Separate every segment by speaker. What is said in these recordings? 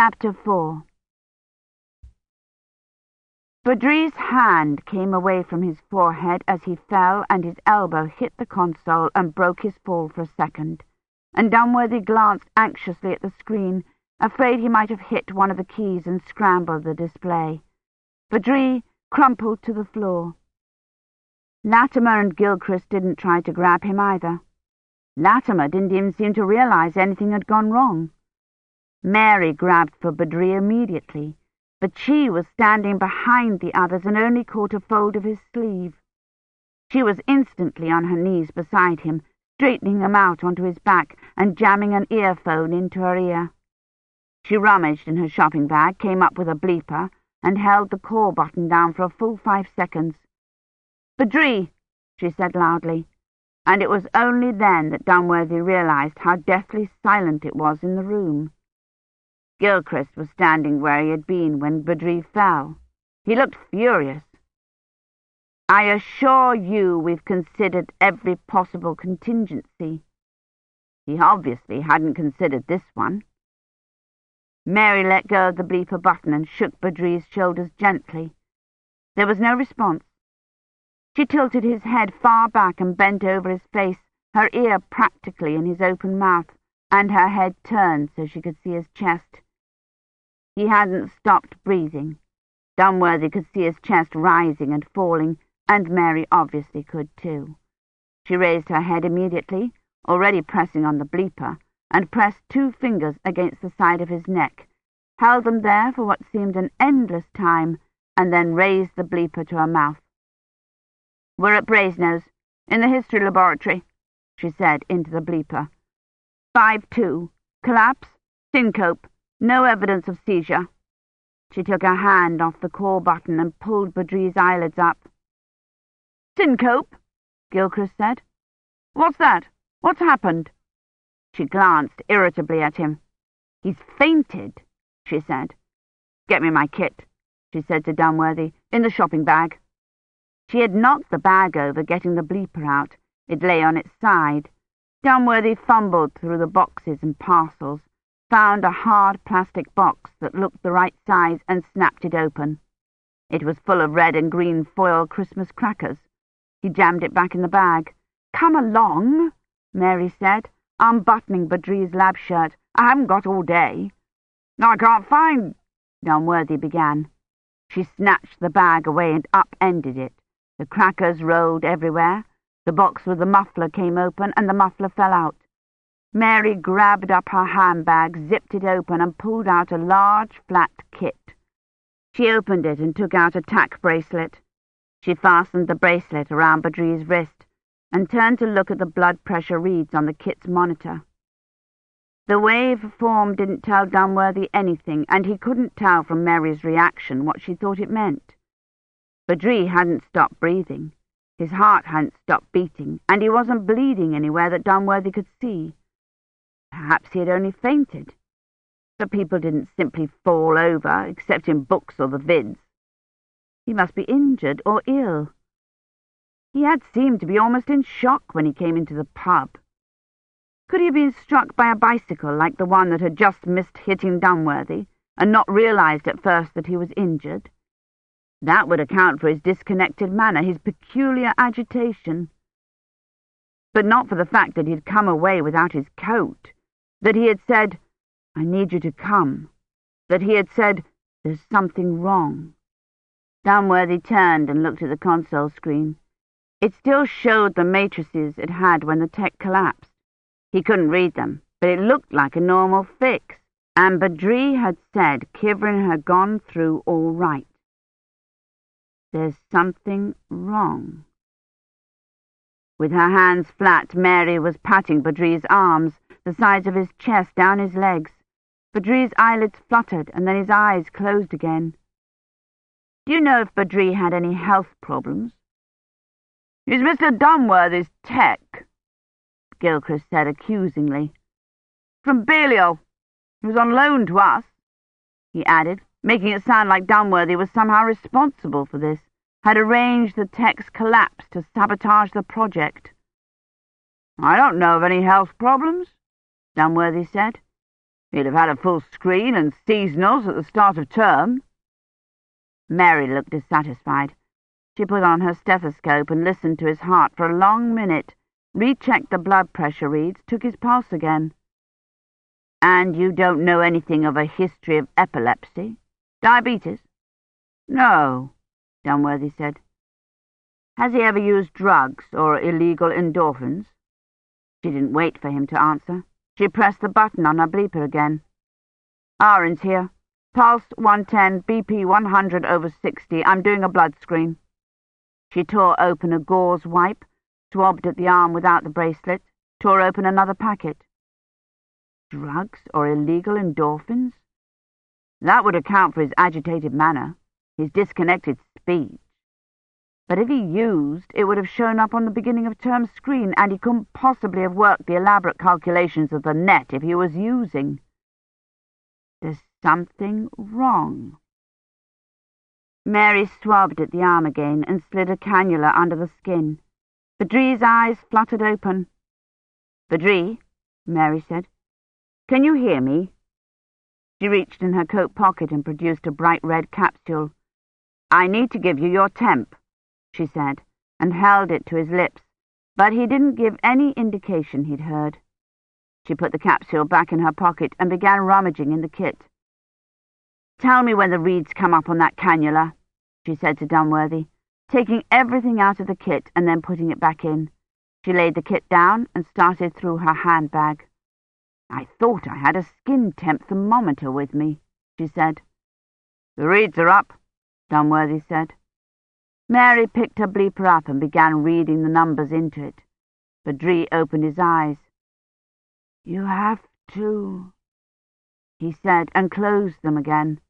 Speaker 1: Chapter 4 Badri's hand came away from his forehead as he fell and his elbow hit the console and broke his fall for a second, and Dunworthy glanced anxiously at the screen, afraid he might have hit one of the keys and scrambled the display. Badri crumpled to the floor. Latimer and Gilchrist didn't try to grab him either. Latimer didn't even seem to realize anything had gone wrong. Mary grabbed for Badri immediately, but she was standing behind the others and only caught a fold of his sleeve. She was instantly on her knees beside him, straightening him out onto his back and jamming an earphone into her ear. She rummaged in her shopping bag, came up with a bleeper, and held the call button down for a full five seconds. Badri, she said loudly and it was only then that Dunworthy realized how deathly silent it was in the room. Gilchrist was standing where he had been when Badri fell. He looked furious. I assure you we've considered every possible contingency. He obviously hadn't considered this one. Mary let go of the bleeper button and shook Badri's shoulders gently. There was no response. She tilted his head far back and bent over his face, her ear practically in his open mouth, and her head turned so she could see his chest. He hadn't stopped breathing. Dunworthy could see his chest rising and falling, and Mary obviously could too. She raised her head immediately, already pressing on the bleeper, and pressed two fingers against the side of his neck, held them there for what seemed an endless time, and then raised the bleeper to her mouth. We're at Brasenose, in the history laboratory, she said into the bleeper. 5-2. Collapse. Syncope. No evidence of seizure. She took her hand off the call button and pulled Badri's eyelids up. Syncope, Gilchrist said. What's that? What's happened? She glanced irritably at him. He's fainted, she said. Get me my kit, she said to Dunworthy, in the shopping bag. She had knocked the bag over, getting the bleeper out. It lay on its side. Dunworthy fumbled through the boxes and parcels, found a hard plastic box that looked the right size and snapped it open. It was full of red and green foil Christmas crackers. He jammed it back in the bag. Come along, Mary said, unbuttoning Badri's lab shirt. I haven't got all day. I can't find... Dunworthy began. She snatched the bag away and upended it. The crackers rolled everywhere. The box with the muffler came open, and the muffler fell out. Mary grabbed up her handbag, zipped it open, and pulled out a large, flat kit. She opened it and took out a tack bracelet. She fastened the bracelet around Badri's wrist and turned to look at the blood pressure reads on the kit's monitor. The wave form didn't tell Dunworthy anything, and he couldn't tell from Mary's reaction what she thought it meant. Badri hadn't stopped breathing. His heart hadn't stopped beating, and he wasn't bleeding anywhere that Dunworthy could see. Perhaps he had only fainted. But people didn't simply fall over, except in books or the vids. He must be injured or ill. He had seemed to be almost in shock when he came into the pub. Could he have been struck by a bicycle like the one that had just missed hitting Dunworthy, and not realized at first that he was injured? That would account for his disconnected manner, his peculiar agitation. But not for the fact that he had come away without his coat, that he had said, I need you to come, that he had said, there's something wrong. Dunworthy turned and looked at the console screen. It still showed the matrices it had when the tech collapsed. He couldn't read them, but it looked like a normal fix, and Badri had said Kivrin had gone through all right. There's something wrong. With her hands flat, Mary was patting Badri's arms, the sides of his chest, down his legs. Badri's eyelids fluttered, and then his eyes closed again. Do you know if Badri had any health problems? He's Mr. Dunworthy's tech, Gilchrist said accusingly. From Balliol. He was on loan to us, he added, making it sound like Dunworthy was somehow responsible for this, had arranged the tech's collapse to sabotage the project. I don't know of any health problems, Dunworthy said. He'd have had a full screen and seasonals at the start of term. Mary looked dissatisfied. She put on her stethoscope and listened to his heart for a long minute, rechecked the blood pressure reads, took his pulse again. And you don't know anything of a history of epilepsy? Diabetes? No, Dunworthy said. Has he ever used drugs or illegal endorphins? She didn't wait for him to answer. She pressed the button on her bleeper again. Ahrens here. Pulse 110, BP 100 over 60. I'm doing a blood screen. She tore open a gauze wipe, swabbed at the arm without the bracelet, tore open another packet. Drugs or illegal endorphins? That would account for his agitated manner, his disconnected speech. But if he used, it would have shown up on the beginning of term screen, and he couldn't possibly have worked the elaborate calculations of the net if he was using. There's something wrong. Mary swabbed at the arm again and slid a cannula under the skin. Badri's eyes fluttered open. Badri, Mary said, can you hear me? She reached in her coat pocket and produced a bright red capsule. I need to give you your temp, she said, and held it to his lips, but he didn't give any indication he'd heard. She put the capsule back in her pocket and began rummaging in the kit. Tell me when the reads come up on that cannula, she said to Dunworthy, taking everything out of the kit and then putting it back in. She laid the kit down and started through her handbag. I thought I had a skin temp thermometer with me, she said. The reads are up, Dunworthy said. Mary picked her bleeper up and began reading the numbers into it. Badri opened his eyes. You have to, he said, and closed them again.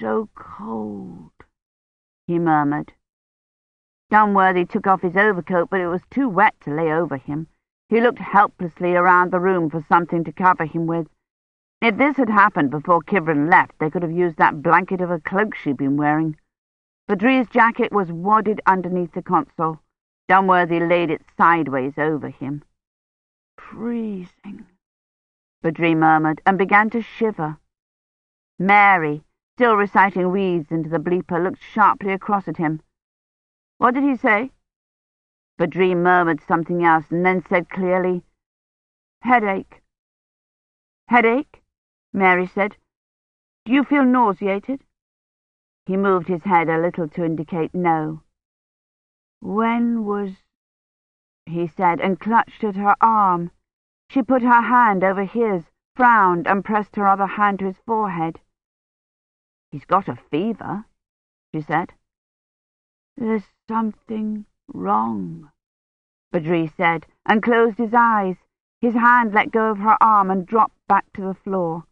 Speaker 1: So cold, he murmured. Dunworthy took off his overcoat, but it was too wet to lay over him. He looked helplessly around the room for something to cover him with. If this had happened before Kivrin left, they could have used that blanket of a cloak she'd been wearing. Badri's jacket was wadded underneath the console. Dunworthy laid it sideways over him. Freezing, Badri murmured, and began to shiver. Mary, still reciting weeds into the bleeper, looked sharply across at him. What did he say? Badri murmured something else and then said clearly, Headache. Headache? Mary said. Do you feel nauseated? He moved his head a little to indicate no. When was... he said, and clutched at her arm. She put her hand over his, frowned, and pressed her other hand to his forehead. He's got a fever, she said. There's something Wrong, Badri said, and closed his eyes. His hand let go of her arm and dropped back to the floor.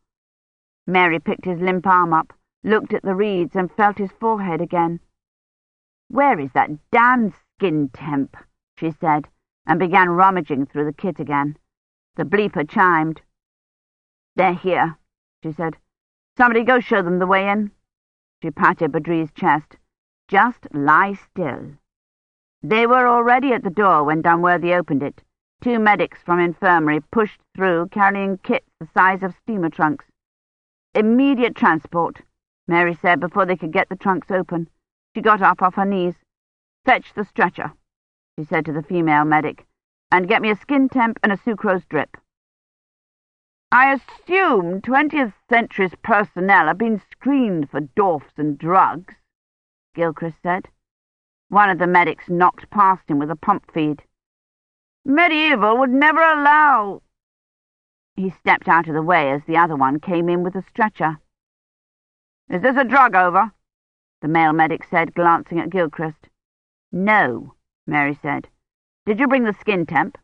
Speaker 1: Mary picked his limp arm up, looked at the reads, and felt his forehead again. Where is that damned skin temp? she said, and began rummaging through the kit again. The bleeper chimed. They're here, she said. Somebody go show them the way in. She patted Badri's chest. Just lie still. They were already at the door when Dunworthy opened it. Two medics from infirmary pushed through, carrying kits the size of steamer trunks. Immediate transport, Mary said before they could get the trunks open. She got up off her knees. Fetch the stretcher, she said to the female medic, and get me a skin temp and a sucrose drip. I assume 20th century's personnel have been screened for dwarfs and drugs, Gilchrist said. One of the medics knocked past him with a pump feed. Medieval would never allow... He stepped out of the way as the other one came in with a stretcher. Is this a drug over? The male medic said, glancing at Gilchrist. No, Mary said. Did you bring the skin temp?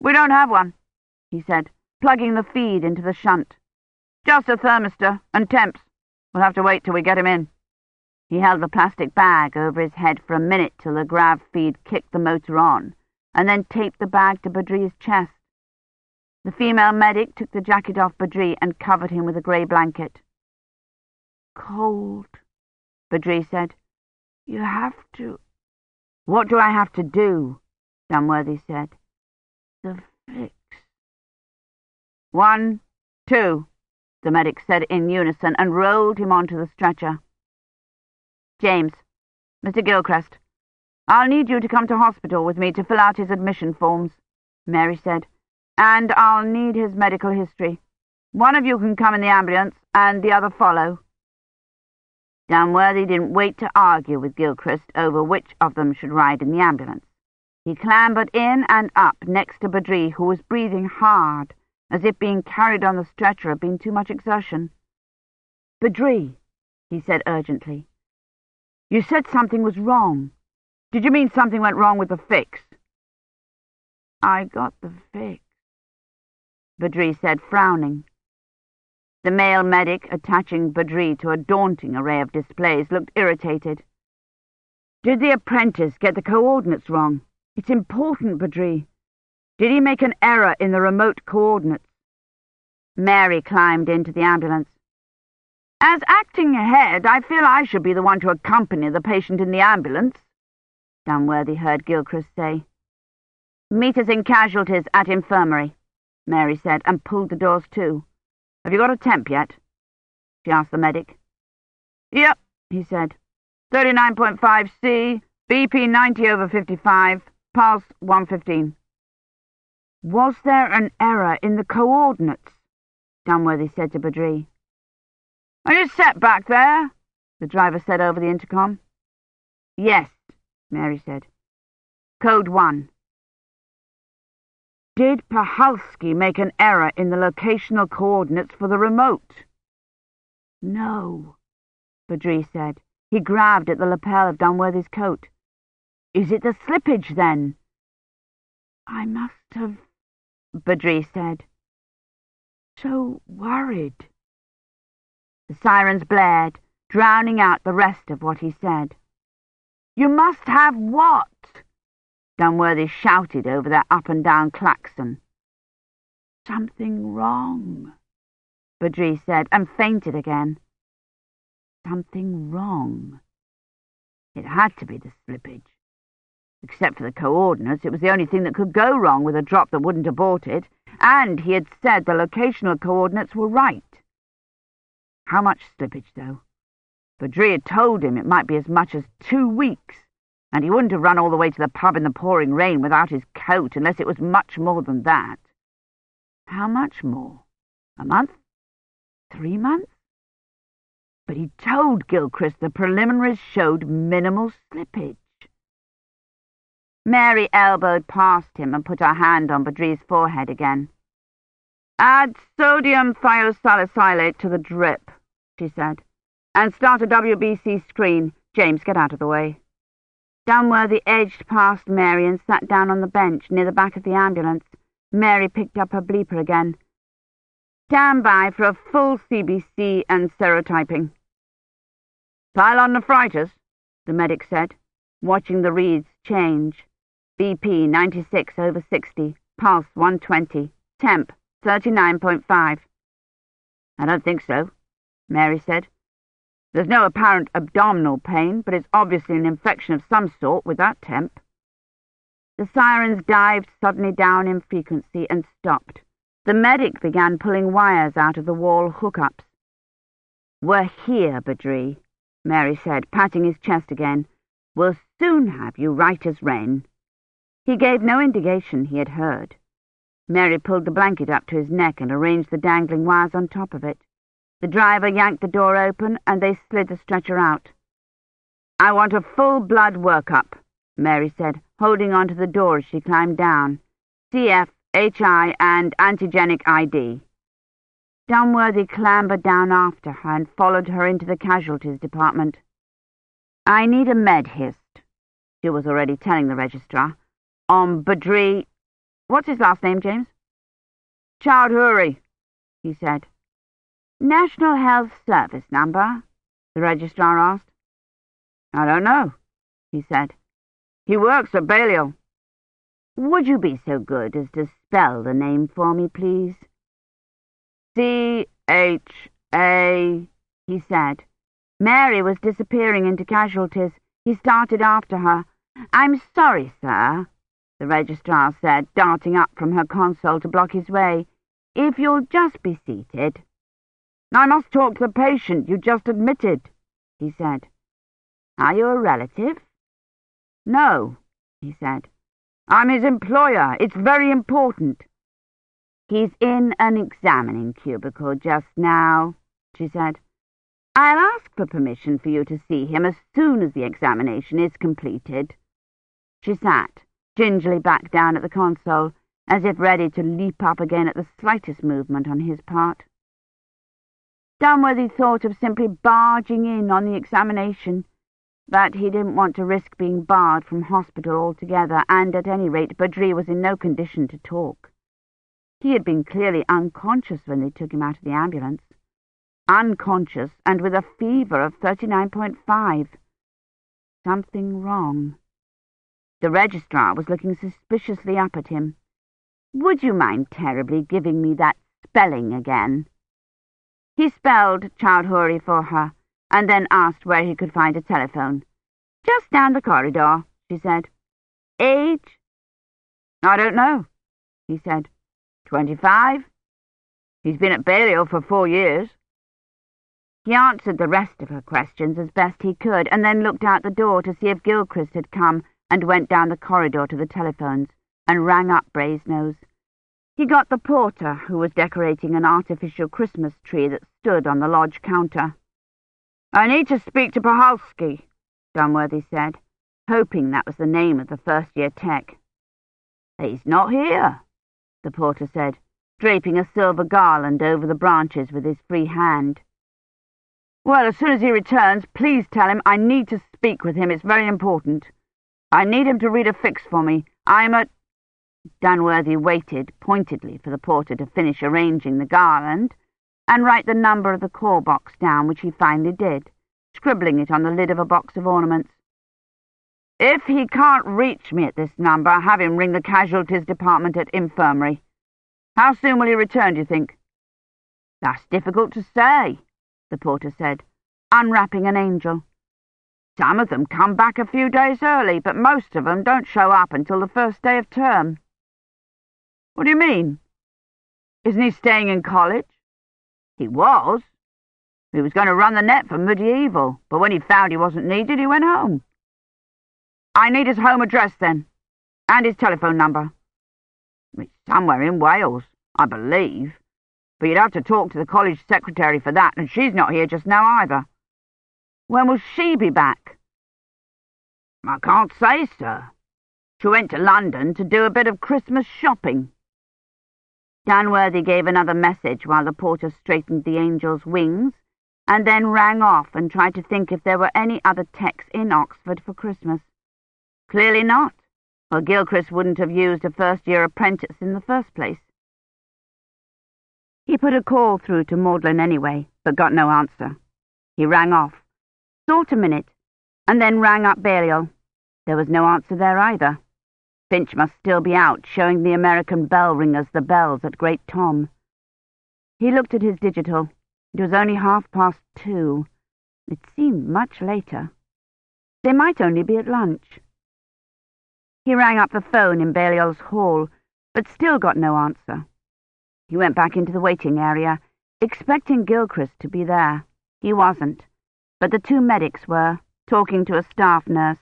Speaker 1: We don't have one, he said, plugging the feed into the shunt. Just a thermistor and temps. We'll have to wait till we get him in. He held the plastic bag over his head for a minute till the grav feed kicked the motor on, and then taped the bag to Badri's chest. The female medic took the jacket off Badri and covered him with a grey blanket. Cold, Badri said. You have to... What do I have to do? Dunworthy said. The fix. One, Two, the medic said in unison and rolled him onto the stretcher. James, Mr. Gilchrist, I'll need you to come to hospital with me to fill out his admission forms, Mary said, and I'll need his medical history. One of you can come in the ambulance, and the other follow. Dunworthy didn't wait to argue with Gilchrist over which of them should ride in the ambulance. He clambered in and up next to Badri, who was breathing hard, as if being carried on the stretcher had been too much exertion. Badri, he said urgently, you said something was wrong. Did you mean something went wrong with the fix? I got the fix, Badri said, frowning. The male medic, attaching Badri to a daunting array of displays, looked irritated. Did the apprentice get the coordinates wrong? It's important, Badri. Did he make an error in the remote coordinates? Mary climbed into the ambulance. As acting head, I feel I should be the one to accompany the patient in the ambulance, Dunworthy heard Gilchrist say. Meet us in casualties at infirmary, Mary said, and pulled the doors to. Have you got a temp yet? She asked the medic. Yep, he said. 39.5 C, BP 90 over 55, pulse 115. Was there an error in the coordinates? Dunworthy said to Badri. Are you set back there? The driver said over the intercom. Yes, Mary said. Code 1. Did Puhalski make an error in the locational coordinates for the remote? No, Badri said. He grabbed at the lapel of Dunworthy's coat. Is it the slippage, then? I must have, Badri said. So worried. The sirens blared, drowning out the rest of what he said. You must have what? Dunworthy shouted over their up-and-down klaxon. Something wrong, Badri said, and fainted again. Something wrong. It had to be the slippage. Except for the coordinates, it was the only thing that could go wrong with a drop that wouldn't abort it, and he had said the locational coordinates were right. How much slippage, though? Badri had told him it might be as much as two weeks and he wouldn't have run all the way to the pub in the pouring rain without his coat unless it was much more than that. How much more? A month? Three months? But he told Gilchrist the preliminaries showed minimal slippage. Mary elbowed past him and put her hand on Badri's forehead again. Add sodium thiosalicylate to the drip, she said, and start a WBC screen. James, get out of the way. Dunworthy edged past Mary and sat down on the bench near the back of the ambulance. Mary picked up her bleeper again. Stand by for a full CBC and serotyping. Pyelonephritis, the medic said, watching the reads change. BP 96 over 60, pulse 120, temp 39.5. I don't think so, Mary said. There's no apparent abdominal pain, but it's obviously an infection of some sort with that temp. The sirens dived suddenly down in frequency and stopped. The medic began pulling wires out of the wall hookups. We're here, Badri, Mary said, patting his chest again. We'll soon have you right as rain. He gave no indication he had heard. Mary pulled the blanket up to his neck and arranged the dangling wires on top of it. The driver yanked the door open, and they slid the stretcher out. I want a full-blood workup, Mary said, holding onto the door as she climbed down. CF, HI, and antigenic ID. Dunworthy clambered down after her and followed her into the casualties department. I need a med hist, she was already telling the registrar, on Badri... What's his last name, James? Chowdhury, he said. National Health Service number? the registrar asked. I don't know, he said. He works at Balliol. Would you be so good as to spell the name for me, please? C-H-A, he said. Mary was disappearing into casualties. He started after her. I'm sorry, sir, the registrar said, darting up from her console to block his way. If you'll just be seated. I must talk to the patient you just admitted, he said. Are you a relative? No, he said. I'm his employer. It's very important. He's in an examining cubicle just now, she said. I'll ask for permission for you to see him as soon as the examination is completed. She sat, gingerly back down at the console, as if ready to leap up again at the slightest movement on his part. Dunworthy thought of simply barging in on the examination, but he didn't want to risk being barred from hospital altogether, and at any rate Badri was in no condition to talk. He had been clearly unconscious when they took him out of the ambulance unconscious and with a fever of 39.5. Something wrong. The registrar was looking suspiciously up at him. Would you mind terribly giving me that spelling again? He spelled Chowdhury for her, and then asked where he could find a telephone. Just down the corridor, she said. Age? I don't know, he said. Twenty-five? He's been at Balliol for four years. He answered the rest of her questions as best he could, and then looked out the door to see if Gilchrist had come, and went down the corridor to the telephones, and rang up Brasenose. He got the porter, who was decorating an artificial Christmas tree that stood on the lodge counter. I need to speak to Puhalski, Dunworthy said, hoping that was the name of the first-year tech. He's not here, the porter said, draping a silver garland over the branches with his free hand. Well, as soon as he returns, please tell him I need to speak with him. It's very important. I need him to read a fix for me. I'm at... Dunworthy waited pointedly for the porter to finish arranging the garland and write the number of the call box down, which he finally did, scribbling it on the lid of a box of ornaments. If he can't reach me at this number, have him ring the casualties department at infirmary. How soon will he return, do you think? That's difficult to say the porter said, unwrapping an angel. Some of them come back a few days early, but most of them don't show up until the first day of term. What do you mean? Isn't he staying in college? He was. He was going to run the net for medieval, but when he found he wasn't needed, he went home. I need his home address, then, and his telephone number. It's somewhere in Wales, I believe but you'd have to talk to the college secretary for that, and she's not here just now either. When will she be back? I can't say, sir. She went to London to do a bit of Christmas shopping. Dunworthy gave another message while the porter straightened the angel's wings, and then rang off and tried to think if there were any other techs in Oxford for Christmas. Clearly not, or Gilchrist wouldn't have used a first-year apprentice in the first place. He put a call through to Magdalen anyway, but got no answer. He rang off, thought a minute, and then rang up Balliol. There was no answer there either. Finch must still be out, showing the American bell ringers the bells at Great Tom. He looked at his digital. It was only half past two. It seemed much later. They might only be at lunch. He rang up the phone in Balliol's hall, but still got no answer. He went back into the waiting area, expecting Gilchrist to be there. He wasn't, but the two medics were, talking to a staff nurse.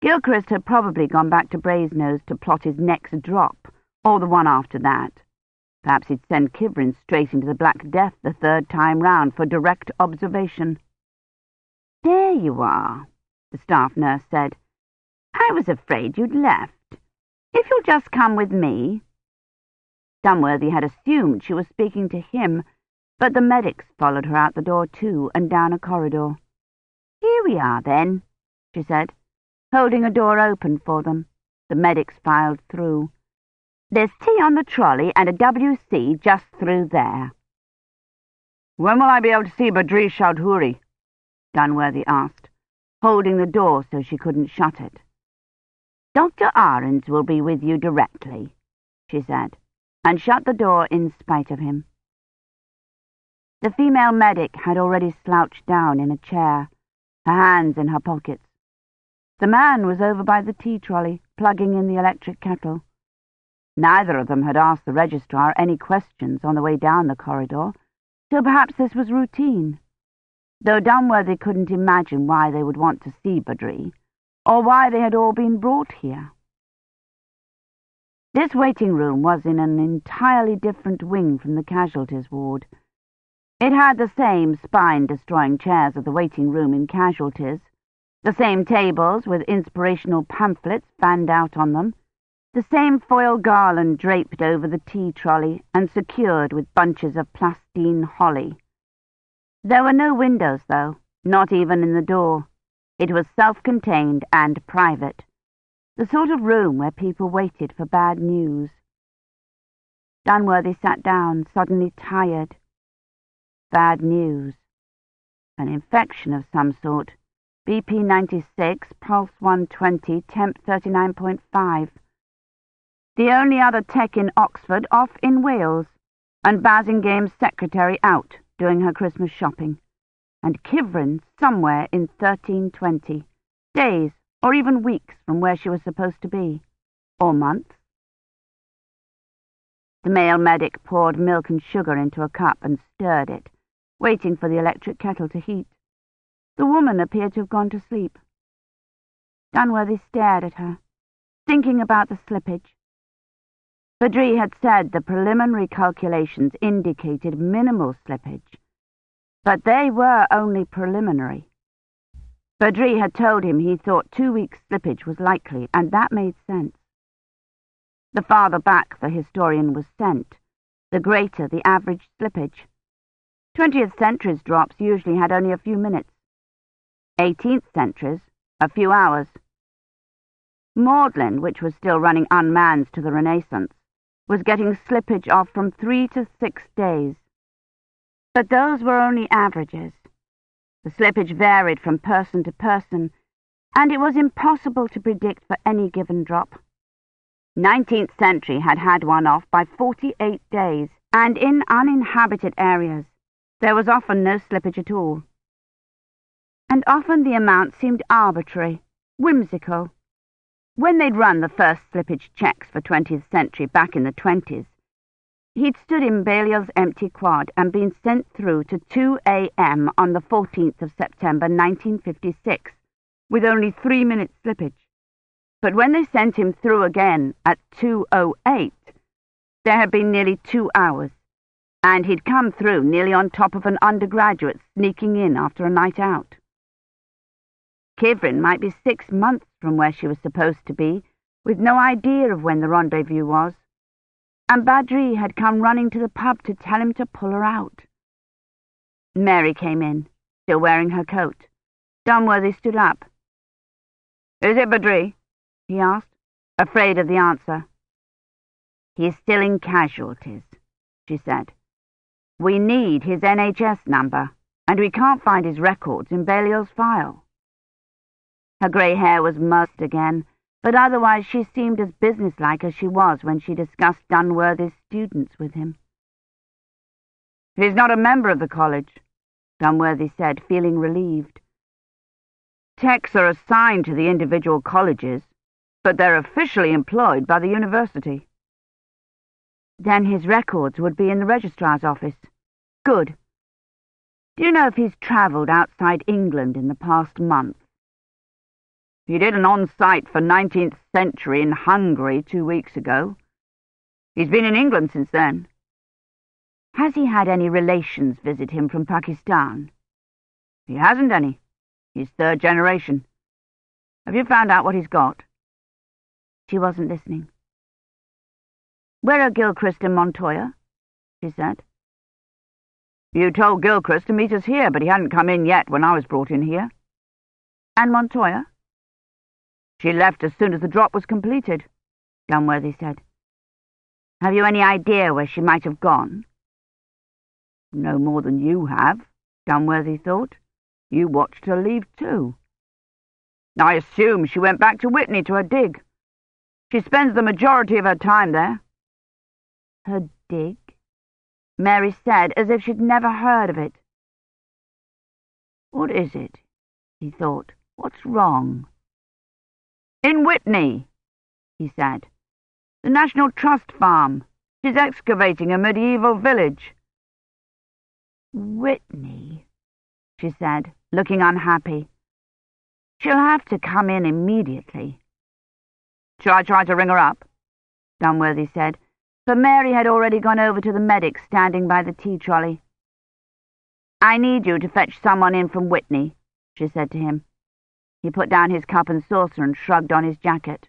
Speaker 1: Gilchrist had probably gone back to Brasenose to plot his next drop, or the one after that. Perhaps he'd send Kivrin straight into the Black Death the third time round for direct observation. There you are, the staff nurse said. I was afraid you'd left. If you'll just come with me, Dunworthy had assumed she was speaking to him, but the medics followed her out the door too and down a corridor. Here we are, then, she said, holding a door open for them. The medics filed through. There's tea on the trolley and a WC just through there. When will I be able to see Badri Chowdhury? Dunworthy asked, holding the door so she couldn't shut it. Dr. Ahrens will be with you directly, she said and shut the door in spite of him. The female medic had already slouched down in a chair, her hands in her pockets. The man was over by the tea trolley, plugging in the electric kettle. Neither of them had asked the registrar any questions on the way down the corridor, so perhaps this was routine. Though Dunworthy couldn't imagine why they would want to see Badri, or why they had all been brought here. This waiting room was in an entirely different wing from the casualties ward. It had the same spine-destroying chairs of the waiting room in casualties, the same tables with inspirational pamphlets fanned out on them, the same foil garland draped over the tea trolley and secured with bunches of plastine holly. There were no windows, though, not even in the door. It was self-contained and private, the sort of room where people waited for bad news. Dunworthy sat down, suddenly tired. Bad news. An infection of some sort. BP 96, pulse 120, temp 39.5. The only other tech in Oxford off in Wales, and Basingame's secretary out doing her Christmas shopping, and Kivrin somewhere in 1320, days or even weeks from where she was supposed to be, or months. The male medic poured milk and sugar into a cup and stirred it, waiting for the electric kettle to heat. The woman appeared to have gone to sleep. Dunworthy stared at her, thinking about the slippage, Badri had said the preliminary calculations indicated minimal slippage, but they were only preliminary. Badri had told him he thought two weeks' slippage was likely, and that made sense. The farther back the historian was sent, the greater the average slippage. Twentieth century's drops usually had only a few minutes. Eighteenth centuries, a few hours. Magdalen, which was still running unmanned to the Renaissance, was getting slippage off from three to six days. But those were only averages. The slippage varied from person to person, and it was impossible to predict for any given drop. Nineteenth century had had one off by 48 days, and in uninhabited areas there was often no slippage at all. And often the amount seemed arbitrary, whimsical, when they'd run the first slippage checks for 20th century back in the 20s, he'd stood in Balliol's empty quad and been sent through to 2 a.m. on the 14th of September 1956, with only three minutes slippage. But when they sent him through again at 2.08, there had been nearly two hours, and he'd come through nearly on top of an undergraduate sneaking in after a night out. Kivrin might be six months from where she was supposed to be, with no idea of when the rendezvous was. And Badri had come running to the pub to tell him to pull her out. Mary came in, still wearing her coat. Dunworthy stood up. Is it Badri? he asked, afraid of the answer. He's still in casualties, she said. We need his NHS number, and we can't find his records in Balliol's file. Her grey hair was mussed again, but otherwise she seemed as businesslike as she was when she discussed Dunworthy's students with him. He's not a member of the college, Dunworthy said, feeling relieved. Techs are assigned to the individual colleges, but they're officially employed by the university. Then his records would be in the registrar's office. Good. Do you know if he's travelled outside England in the past month? He did an on-site for 19th century in Hungary two weeks ago. He's been in England since then. Has he had any relations visit him from Pakistan? He hasn't any. He's third generation. Have you found out what he's got? She wasn't listening. Where are Gilchrist and Montoya? she said. You told Gilchrist to meet us here, but he hadn't come in yet when I was brought in here. And Montoya? She left as soon as the drop was completed, Dunworthy said. Have you any idea where she might have gone? No more than you have, Dunworthy thought. You watched her leave too. I assume she went back to Witney to her dig. She spends the majority of her time there. Her dig? Mary said, as if she'd never heard of it. What is it? he thought. What's wrong? In Witney, he said. The National Trust farm. She's excavating a medieval village. Witney, she said, looking unhappy. She'll have to come in immediately. Shall I try to ring her up? Dunworthy said, but Mary had already gone over to the medic standing by the tea trolley. I need you to fetch someone in from Witney, she said to him. He put down his cup and saucer and shrugged on his jacket.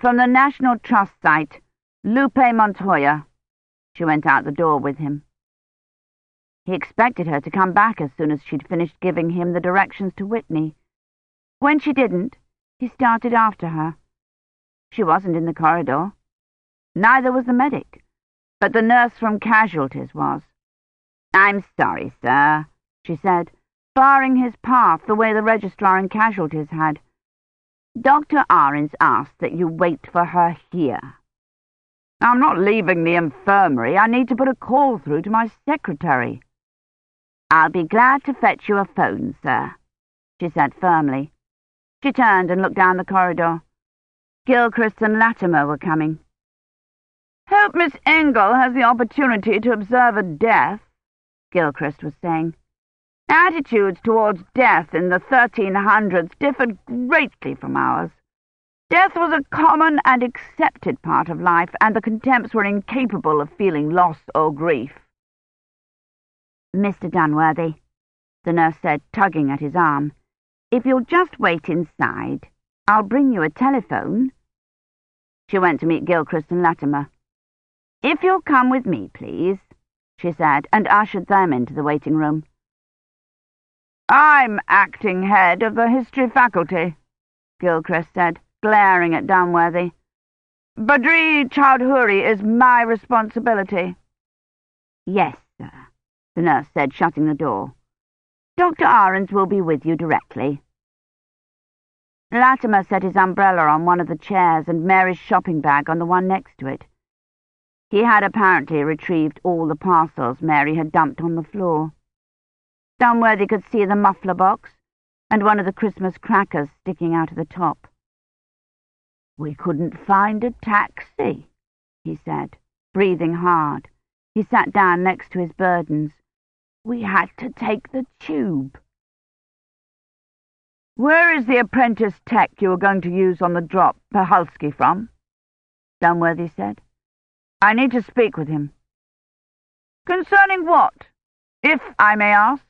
Speaker 1: From the National Trust site, Lupe Montoya. She went out the door with him. He expected her to come back as soon as she'd finished giving him the directions to Witney. When she didn't, he started after her. She wasn't in the corridor. Neither was the medic, but the nurse from casualties was. I'm sorry, sir, she said, barring his path the way the registrar and casualties had. Dr. Ahrens asked that you wait for her here. I'm not leaving the infirmary. I need to put a call through to my secretary. I'll be glad to fetch you a phone, sir, she said firmly. She turned and looked down the corridor. Gilchrist and Latimer were coming. Hope Miss Engle has the opportunity to observe a death, Gilchrist was saying. Attitudes towards death in the 1300s differed greatly from ours. Death was a common and accepted part of life, and the contemps were incapable of feeling loss or grief. Mr. Dunworthy, the nurse said, tugging at his arm, if you'll just wait inside, I'll bring you a telephone. She went to meet Gilchrist and Latimer. If you'll come with me, please, she said, and ushered them into the waiting room. I'm acting head of the history faculty, Gilchrist said, glaring at Dunworthy. Badri Chowdhury is my responsibility. Yes, sir, the nurse said, shutting the door. Dr. Ahrens will be with you directly. Latimer set his umbrella on one of the chairs and Mary's shopping bag on the one next to it. He had apparently retrieved all the parcels Mary had dumped on the floor. Dunworthy could see the muffler box and one of the Christmas crackers sticking out of the top. We couldn't find a taxi, he said, breathing hard. He sat down next to his burdens. We had to take the tube. Where is the apprentice tech you were going to use on the drop Puhalski from? Dunworthy said. I need to speak with him. Concerning what, if I may ask?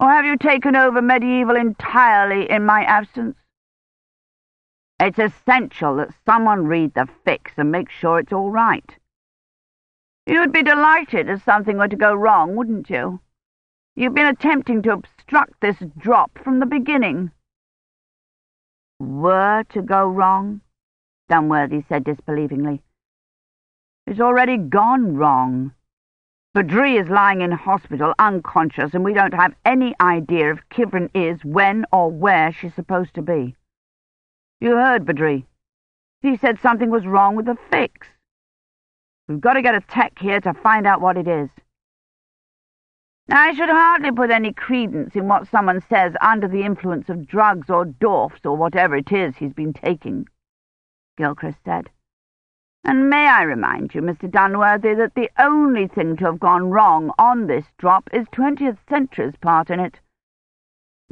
Speaker 1: Or have you taken over medieval entirely in my absence? It's essential that someone read the fix and make sure it's all right. You'd be delighted if something were to go wrong, wouldn't you? You've been attempting to obstruct this drop from the beginning. Were to go wrong? Dunworthy said disbelievingly. It's already gone wrong. Badri is lying in hospital, unconscious, and we don't have any idea if Kivrin is, when or where she's supposed to be. You heard Badri. He said something was wrong with the fix. We've got to get a tech here to find out what it is. I should hardly put any credence in what someone says under the influence of drugs or dwarfs or whatever it is he's been taking, Gilchrist said. And may I remind you, Mr. Dunworthy, that the only thing to have gone wrong on this drop is 20th century's part in it.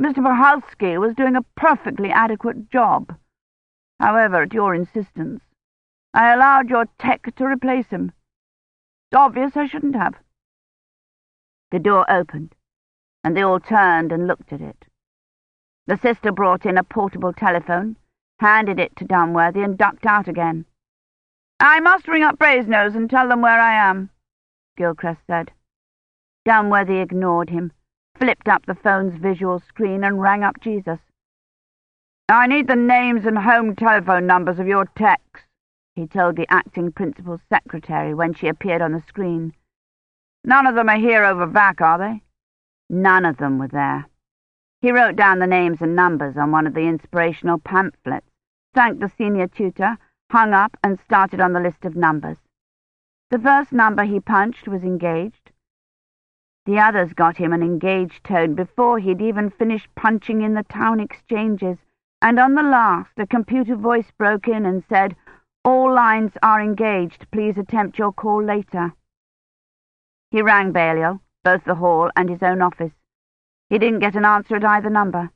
Speaker 1: Mr. Puhalski was doing a perfectly adequate job. However, at your insistence, I allowed your tech to replace him. It's obvious I shouldn't have. The door opened, and they all turned and looked at it. The sister brought in a portable telephone, handed it to Dunworthy, and ducked out again. I must ring up Brasenose and tell them where I am, Gilchrist said. Dunworthy ignored him, flipped up the phone's visual screen and rang up Jesus. I need the names and home telephone numbers of your techs, he told the acting principal's secretary when she appeared on the screen. None of them are here over back, are they? None of them were there. He wrote down the names and numbers on one of the inspirational pamphlets, thanked the senior tutor, hung up and started on the list of numbers. The first number he punched was engaged. The others got him an engaged tone before he'd even finished punching in the town exchanges, and on the last a computer voice broke in and said, All lines are engaged. Please attempt your call later. He rang Balliol, both the hall and his own office. He didn't get an answer at either number.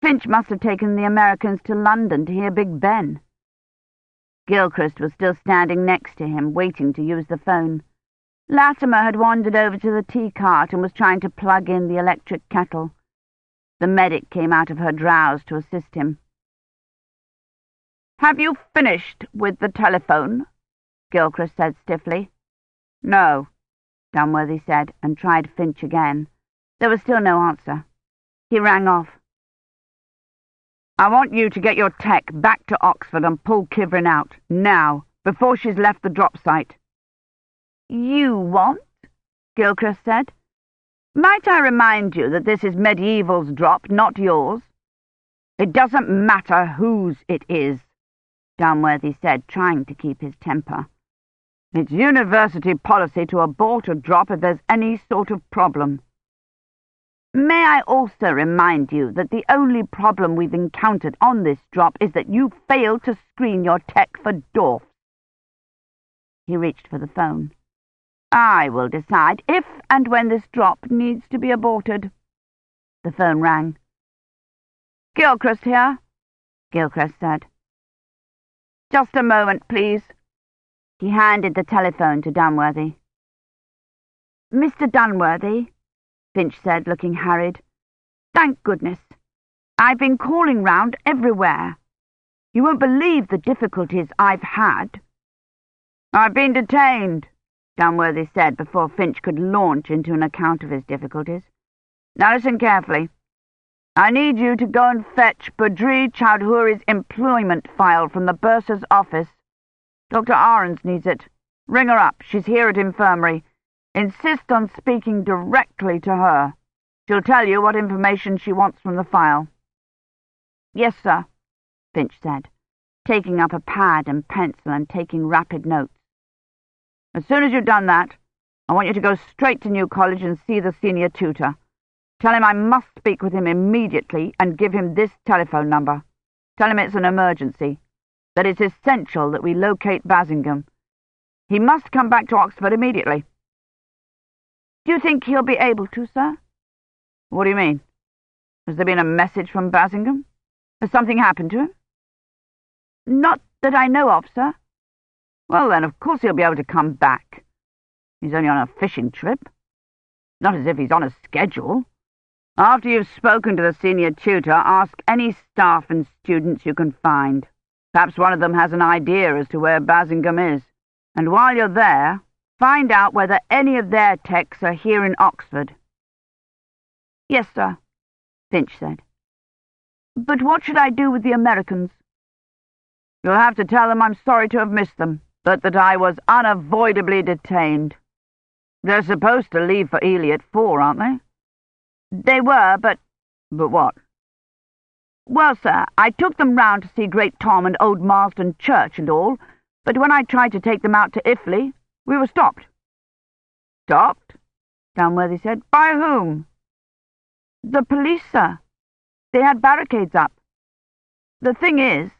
Speaker 1: Finch must have taken the Americans to London to hear Big Ben. Gilchrist was still standing next to him, waiting to use the phone. Latimer had wandered over to the tea cart and was trying to plug in the electric kettle. The medic came out of her drowse to assist him. "'Have you finished with the telephone?' Gilchrist said stiffly. "'No,' Dunworthy said, and tried Finch again. There was still no answer. He rang off. I want you to get your tech back to Oxford and pull Kivrin out, now, before she's left the drop site. You want? Gilchrist said. Might I remind you that this is medieval's drop, not yours? It doesn't matter whose it is, Dunworthy said, trying to keep his temper. It's university policy to abort a drop if there's any sort of problem. May I also remind you that the only problem we've encountered on this drop is that you failed to screen your tech for dwarfs. He reached for the phone. I will decide if and when this drop needs to be aborted. The phone rang. Gilchrist here, Gilchrist said. Just a moment, please. He handed the telephone to Dunworthy. Mr. Dunworthy, Finch said, looking harried. Thank goodness. I've been calling round everywhere. You won't believe the difficulties I've had. I've been detained, Dunworthy said before Finch could launch into an account of his difficulties. Now listen carefully. I need you to go and fetch Badri Chaudhuri's employment file from the bursar's office. Dr. Ahrens needs it. Ring her up. She's here at infirmary. Insist on speaking directly to her. She'll tell you what information she wants from the file. Yes, sir, Finch said, taking up a pad and pencil and taking rapid notes. As soon as you've done that, I want you to go straight to New College and see the senior tutor. Tell him I must speak with him immediately and give him this telephone number. Tell him it's an emergency, that it's essential that we locate Basingame. He must come back to Oxford immediately. Do you think he'll be able to, sir? What do you mean? Has there been a message from Basingame? Has something happened to him? Not that I know of, sir. Well, then, of course he'll be able to come back. He's only on a fishing trip. Not as if he's on a schedule. After you've spoken to the senior tutor, ask any staff and students you can find. Perhaps one of them has an idea as to where Basingame is. And while you're there, Find out whether any of their techs are here in Oxford. Yes, sir, Finch said. But what should I do with the Americans? You'll have to tell them I'm sorry to have missed them, but that I was unavoidably detained. They're supposed to leave for Ely at four, aren't they? They were, but... But what? Well, sir, I took them round to see Great Tom and Old Marston Church and all, but when I tried to take them out to Iffley, we were stopped. Stopped? Dunworthy said. By whom? The police, sir. They had barricades up. The thing is,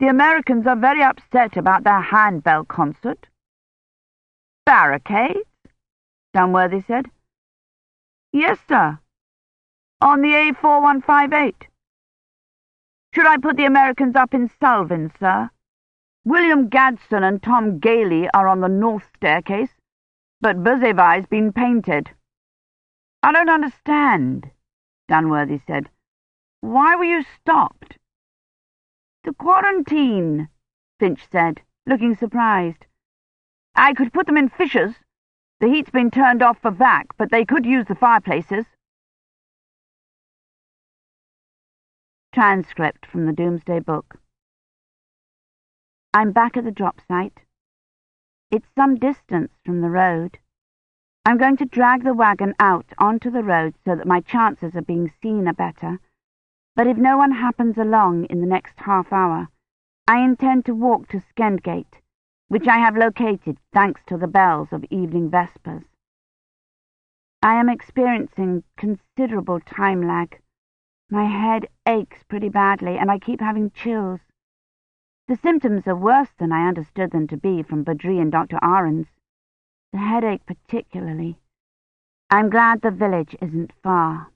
Speaker 1: the Americans are very upset about their handbell concert. Barricades? Dunworthy said. Yes, sir. On the A4158. Should I put the Americans up in Salvin, sir? William Gaddson and Tom Gailey are on the north staircase, but Berzevai's been painted. I don't understand, Dunworthy said. Why were you stopped? The quarantine, Finch said, looking surprised. I could put them in fissures. The heat's been turned off for vac, but they could use the fireplaces. Transcript from the Doomsday Book I'm back at the drop site. It's some distance from the road. I'm going to drag the wagon out onto the road so that my chances of being seen are better. But if no one happens along in the next half hour, I intend to walk to Skendgate, which I have located thanks to the bells of evening vespers. I am experiencing considerable time lag. My head aches pretty badly, and I keep having chills. The symptoms are worse than I understood them to be from Badri and Dr. Ahrens. The headache particularly. I'm glad the village isn't far.